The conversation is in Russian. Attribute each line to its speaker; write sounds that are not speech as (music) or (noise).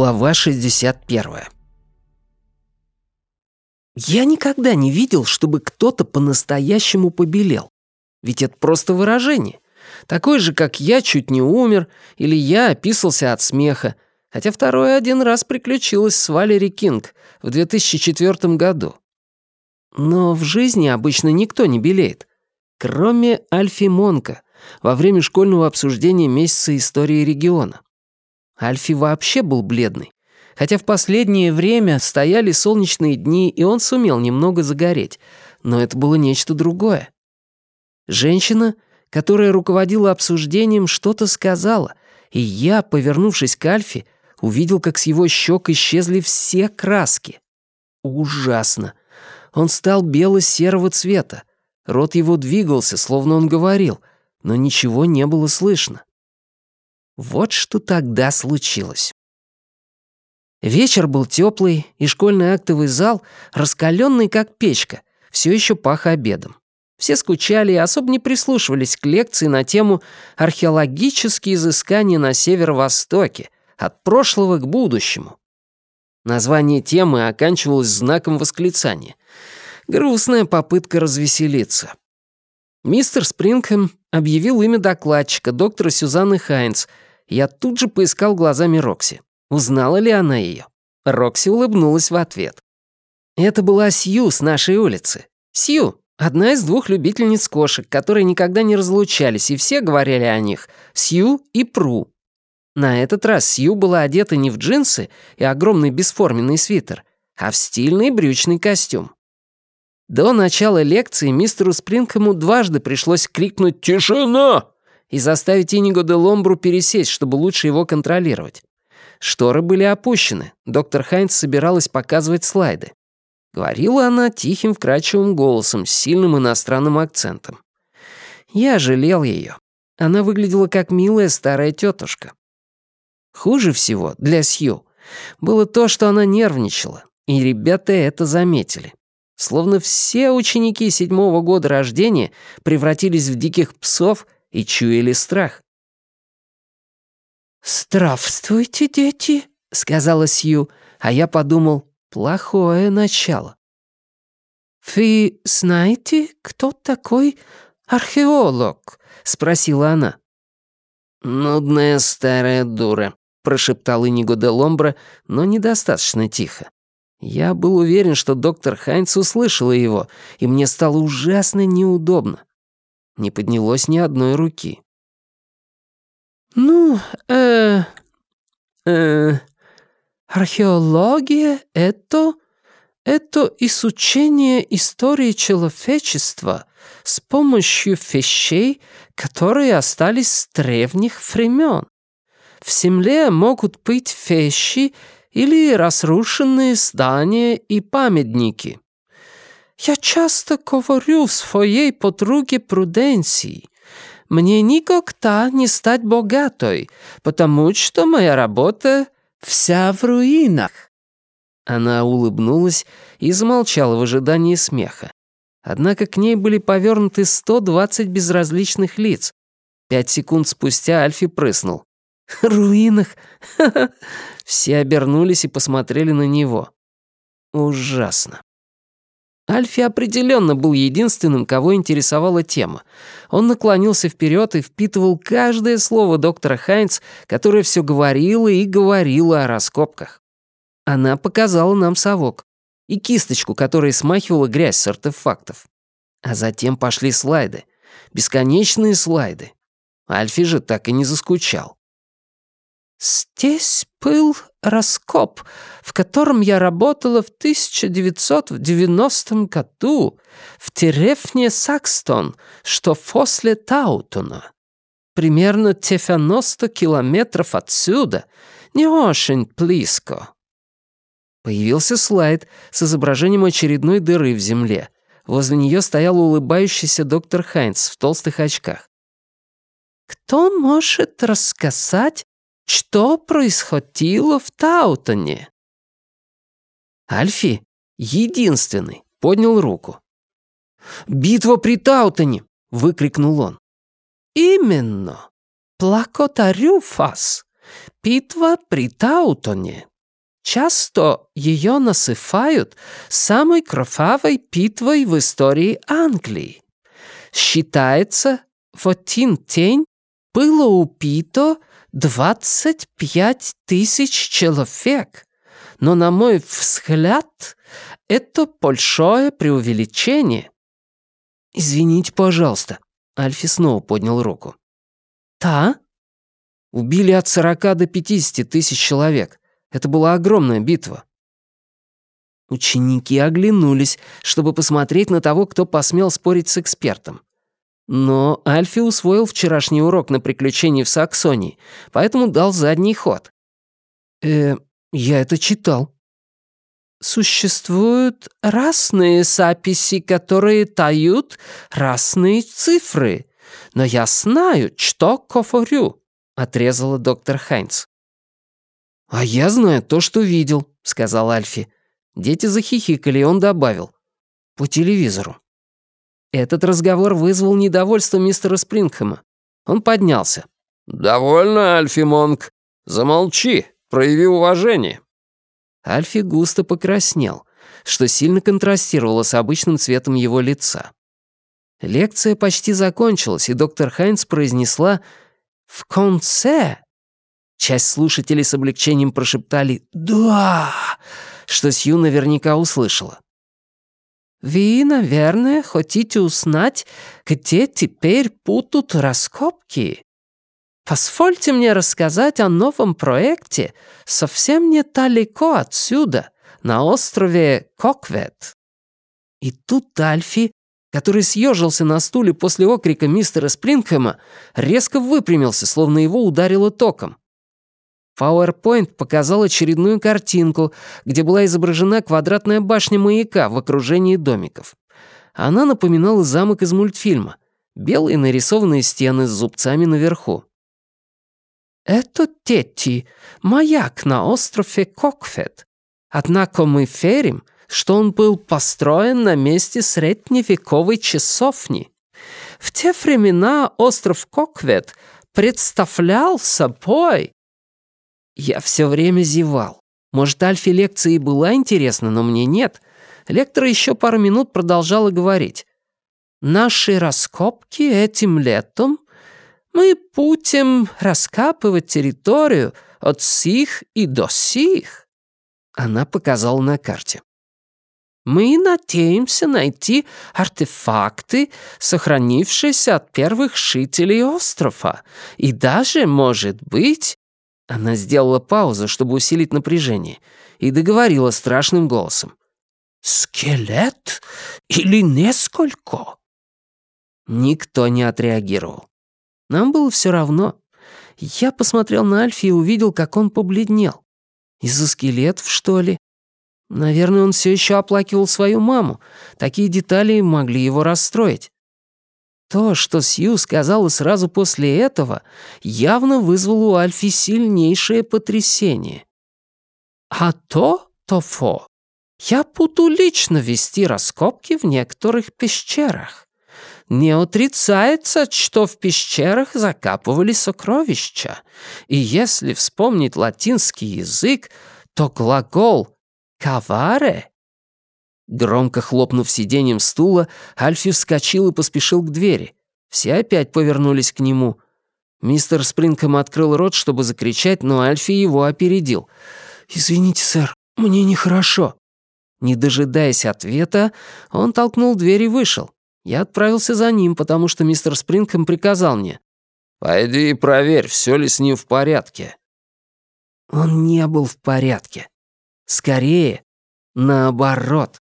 Speaker 1: Глава 61. Я никогда не видел, чтобы кто-то по-настоящему побелел. Ведь это просто выражение. Такой же, как «я чуть не умер» или «я описался от смеха», хотя второе один раз приключилось с Валери Кинг в 2004 году. Но в жизни обычно никто не белеет, кроме Альфи Монка во время школьного обсуждения месяца истории региона. Альфи вообще был бледный. Хотя в последнее время стояли солнечные дни, и он сумел немного загореть. Но это было нечто другое. Женщина, которая руководила обсуждением, что-то сказала, и я, повернувшись к Альфи, увидел, как с его щек исчезли все краски. Ужасно. Он стал бело-серого цвета. Рот его двигался, словно он говорил, но ничего не было слышно. Вот что тогда случилось. Вечер был теплый, и школьный актовый зал, раскаленный как печка, все еще пах обедом. Все скучали и особо не прислушивались к лекции на тему «Археологические изыскания на северо-востоке. От прошлого к будущему». Название темы оканчивалось знаком восклицания. Грустная попытка развеселиться. Мистер Спрингхэм объявил имя докладчика, доктора Сюзанны Хайнс, я тут же поискал глазами Рокси. Узнала ли она ее? Рокси улыбнулась в ответ. Это была Сью с нашей улицы. Сью, одна из двух любительниц кошек, которые никогда не разлучались, и все говорили о них. Сью и Пру. На этот раз Сью была одета не в джинсы и огромный бесформенный свитер, а в стильный брючный костюм. До начала лекции мистеру Спрингхэму дважды пришлось крикнуть «Тишина!» И заставить Иниго де Ломбру пересесть, чтобы лучше его контролировать. Шторы были опущены, доктор Хайнц собиралась показывать слайды. Говорила она тихим, вкрадчивым голосом с сильным иностранным акцентом. Я жалел ее. Она выглядела как милая старая тетушка. Хуже всего для Сью было то, что она нервничала, и ребята это заметили. Словно все ученики седьмого года рождения превратились в диких псов — и чуяли страх. «Здравствуйте, дети», — сказала Сью, а я подумал, плохое начало. «Вы знаете, кто такой археолог?» — спросила она. «Нудная старая дура», — прошептал Иниго де Ломбра, но недостаточно тихо. Я был уверен, что доктор Хайнц услышала его, и мне стало ужасно неудобно не поднялось ни одной руки. «Ну, э... э... Археология — это... это изучение истории человечества с помощью вещей, которые остались с древних времен. В земле могут быть вещи или разрушенные здания и памятники. Я часто говорю своей подруге Пруденции, мне никогда не стать богатой, потому что моя работа вся в руинах». Она улыбнулась и замолчала в ожидании смеха. Однако к ней были повернуты 120 безразличных лиц. Пять секунд спустя Альфи прыснул. «Руинах?» (laughs) Все обернулись и посмотрели на него. Ужасно. Альфи определенно был единственным, кого интересовала тема. Он наклонился вперед и впитывал каждое слово доктора Хайнц, которое все говорило и говорило о раскопках. Она показала нам совок и кисточку, которая смахивала грязь с артефактов. А затем пошли слайды. Бесконечные слайды. Альфи же так и не заскучал. «Здесь был раскоп, в котором я работала в 1990 году в деревне Сакстон, что после Таутона. Примерно 90 километров отсюда, не очень близко». Появился слайд с изображением очередной дыры в земле. Возле нее стоял улыбающийся доктор Хайнц в толстых очках. «Кто может рассказать что происходило в Таутоне?» Альфи, единственный, поднял руку. «Битва при Таутоне!» — выкрикнул он. «Именно! Благодарю вас! Битва при Таутоне Часто ее насыпают самой кровавой питвой в истории Англии. Считается, в один день было убито 25 тысяч человек. Но, на мой взгляд, это большое преувеличение. «Извините, пожалуйста». Альфи снова поднял руку. «Та?» Убили от 40 до 50 тысяч человек. Это была огромная битва. Ученики оглянулись, чтобы посмотреть на того, кто посмел спорить с экспертом. Но Альфи усвоил вчерашний урок на приключении в Саксонии, поэтому дал задний ход. «Э, я это читал». Существуют разные записи, которые тают разные цифры. Но я знаю, что говорю», — отрезала доктор Хайнц. «А я знаю то, что видел», — сказал Альфи. Дети захихикали, и он добавил. «По телевизору». Этот разговор вызвал недовольство мистера Спрингхэма. Он поднялся. «Довольно, Альфи Монг. Замолчи, прояви уважение». Альфи густо покраснел, что сильно контрастировало с обычным цветом его лица. Лекция почти закончилась, и доктор Хайнц произнесла «В конце». Часть слушателей с облегчением прошептали «Да!», что Сью наверняка услышала. «Вы, наверное, хотите узнать, где теперь будут раскопки? Позвольте мне рассказать о новом проекте совсем недалеко отсюда, на острове Коквет». И тут Альфи, который съежился на стуле после окрика мистера Спрингхэма, резко выпрямился, словно его ударило током. PowerPoint показал очередную картинку, где была изображена квадратная башня маяка в окружении домиков. Она напоминала замок из мультфильма. Белые нарисованные стены с зубцами наверху. «Это Тетти, маяк на острове Кокфет. Однако мы верим, что он был построен на месте средневековой часовни. В те времена остров Коквет представлял собой я все время зевал. Может, Альфе лекция и была интересна, но мне нет. Лектор еще пару минут продолжала говорить. «Наши раскопки этим летом мы будем раскапывать территорию от сих и до сих». Она показала на карте. Мы надеемся найти артефакты, сохранившиеся от первых жителей острова, и даже, может быть, она сделала паузу, чтобы усилить напряжение, и договорила страшным голосом. «Скелет или несколько?» Никто не отреагировал. Нам было все равно. Я посмотрел на Альфи и увидел, как он побледнел. Из-за скелетов, что ли? Наверное, он все еще оплакивал свою маму. Такие детали могли его расстроить. То, что Сью сказала сразу после этого, явно вызвало у Альфи сильнейшее потрясение. «А то, Тофо, я буду лично вести раскопки в некоторых пещерах. Не отрицается, что в пещерах закапывали сокровища, и если вспомнить латинский язык, то глагол «каваре» Громко хлопнув сиденьем стула, Альфи вскочил и поспешил к двери. Все опять повернулись к нему. Мистер Спрингхэм открыл рот, чтобы закричать, но Альфи его опередил. «Извините, сэр, мне нехорошо». Не дожидаясь ответа, он толкнул дверь и вышел. Я отправился за ним, потому что мистер Спрингхэм приказал мне. «Пойди и проверь, все ли с ним в порядке». Он не был в порядке. Скорее, наоборот.